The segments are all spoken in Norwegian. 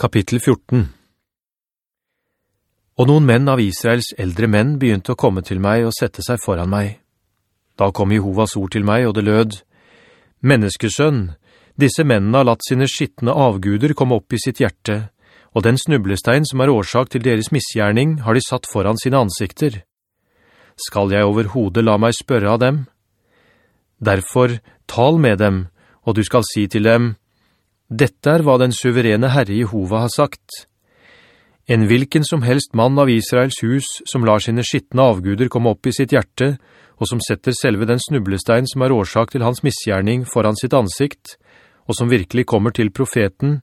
Kapittel 14 Og noen menn av Israels eldre menn begynte å komme til meg og sette seg foran meg. Da kom Jehovas ord til meg, og det lød, «Menneskesønn, disse mennene har latt sine skittende avguder komme opp i sitt hjerte, og den snublestein som er årsak til deres misgjerning har de satt foran sine ansikter. Skal jeg overhodet la meg spørre av dem? Derfor, tal med dem, og du skal si til dem, dette er hva den suverene Herre Jehova har sagt. En hvilken som helst mann av Israels hus som lar sine skittende avguder komme opp i sitt hjerte, og som setter selve den snublestein som er årsak til hans misgjerning foran sitt ansikt, og som virkelig kommer til profeten,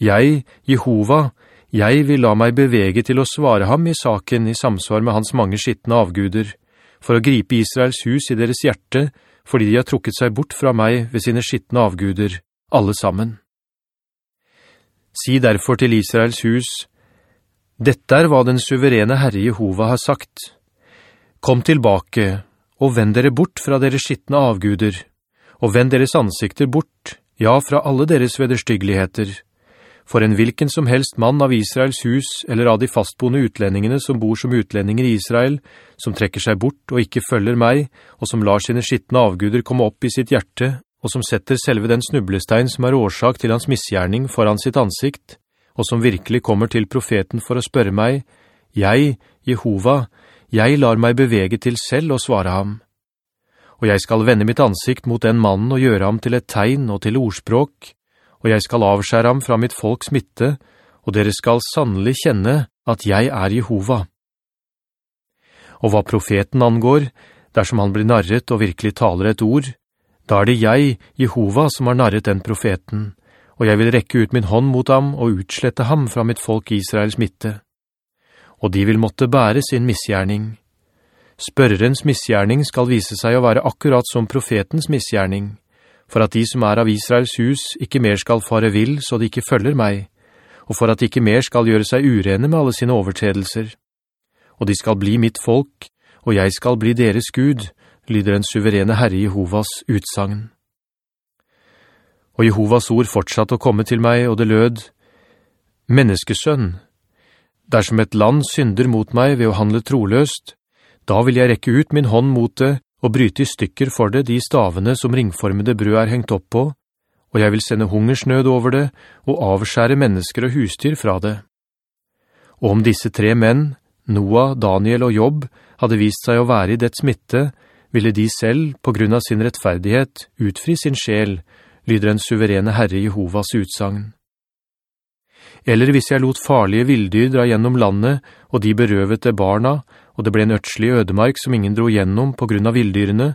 «Jeg, Jehova, jeg vil la meg bevege til å svare ham i saken i samsvar med hans mange skittende avguder, for å gripe Israels hus i deres hjerte, fordi de har trukket seg bort fra meg ved sine skittende avguder, alle sammen.» Si derfor til Israels hus, «Dette er hva den suverene Herre Jehova har sagt. Kom tilbake, og vend dere bort fra deres skittende avguder, og vend deres ansikter bort, ja, fra alle deres vederstyggeligheter. For en hvilken som helst mann av Israels hus, eller av de fastboende utlendingene som bor som utlendinger i Israel, som trekker seg bort og ikke følger meg, og som lar sine skittende avguder komme opp i sitt hjerte, og som setter selve den snublestein som er årsak til hans misgjerning foran sitt ansikt, og som virkelig kommer til profeten for å spørre meg, «Jeg, Jehova, jeg lar meg bevege til selv og svare ham. Og jeg skal vende mitt ansikt mot den mannen og gjøre ham til et tegn og til ordspråk, og jeg skal avskjære ham fra mitt folks midte, og dere skal sannelig kjenne at jeg er Jehova. Og hva profeten angår, dersom han blir narret og virkelig taler et ord, da er det jeg, Jehova, som har narret den profeten, og jeg vil rekke ut min hånd mot ham og utslette ham fra mitt folk Israels midte. Og de vil måtte bære sin misgjerning. Spørrens misgjerning skal vise seg å være akkurat som profetens misgjerning, for at de som er av Israels hus ikke mer skal fare vill så de ikke følger meg, og for at de ikke mer skal gjøre seg urene med alle sine overtredelser. Og de skal bli mitt folk, og jeg skal bli deres Gud, lyder den suverene Herre Jehovas utsagn. Og Jehovas ord fortsatte å komme til meg, og det lød, «Menneskesønn, dersom et land synder mot meg ved å handle troløst, da vil jeg rekke ut min hånd mot det og bryte i stykker for det de stavene som ringformede brød er hengt opp på, og jeg vil sende hungersnød over det og avskjære mennesker og husdyr fra det. Og om disse tre menn, Noah, Daniel og Jobb, hadde vist seg å være i det smitte, ville de selv, på grunn av sin rettferdighet, utfri sin sjel, lyder en suverene Herre Jehovas utsagn. Eller hvis jeg lot farlige vildyr dra gjennom landet, og de berøvet det barna, og det ble en ørtslig ødemark som ingen dro gjennom på grunn av vilddyrene,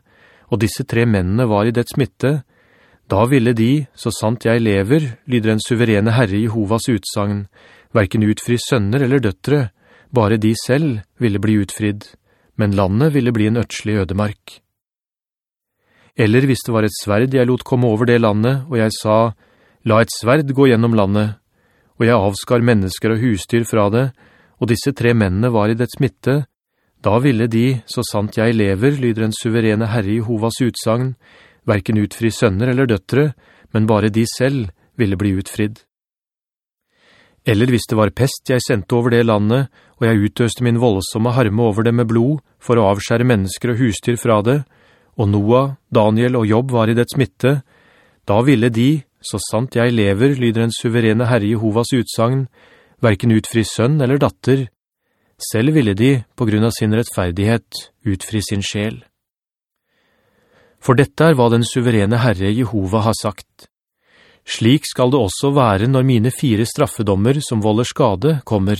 og disse tre mennene var i det smitte, da ville de, så sant jeg lever, lyder en suverene Herre Jehovas utsagn, hverken utfri sønner eller døttere, bare de selv ville bli utfridd men landet ville bli en øtslig ødemark. Eller hvis det var et sverd jeg lot komme over det landet, og jeg sa, «La et sverd gå gjennom landet», og jeg avskar mennesker og husdyr fra det, og disse tre mennene var i det smitte, da ville de, så sant jeg lever, lyder en suverene Herre i Hovas utsagn, hverken utfri sønner eller døttere, men bare de selv ville bli utfridd. Eller hvis det var pest jeg sendte over det landet, og jeg utøste min voldsomme harme over det med blod, for å avskjære mennesker og husdyr fra det, og Noah, Daniel og Jobb var i det smitte, da ville de, så sant jeg lever, lyder en suverene Herre Jehovas utsagn, hverken utfri sønn eller datter. Selv ville de, på grunn av sin rettferdighet, utfri sin sjel. For dette er hva den suverene Herre Jehova har sagt. Slik skal det også være når mine fire straffedommer som volder skade kommer,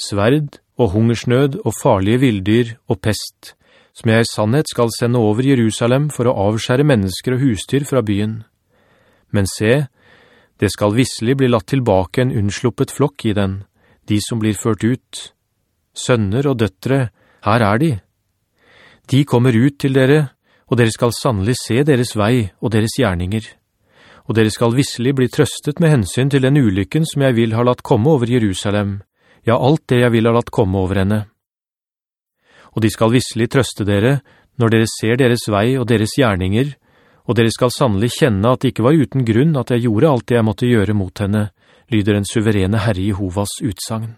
sverd og hungersnød og farlige vildyr og pest, som jeg i sannhet skal sende over Jerusalem for å avskjære mennesker og husdyr fra byen. Men se, det skal visselig bli latt tilbake en unnsluppet flokk i den, de som blir ført ut. Sønner og døttere, her er de. De kommer ut til dere, og dere skal sannelig se deres vei og deres gjerninger.» og dere skal visselig bli trøstet med hensyn til den ulykken som jeg vil ha latt komme over Jerusalem, ja, alt det jeg vil ha latt komme over henne. Og de skal visselig trøste dere når dere ser deres vei og deres gjerninger, og dere skal sannelig kjenne at det ikke var uten grunn at jeg gjorde alt det jeg måtte gjøre mot henne, lyder en suverene Herre Jehovas utsagn.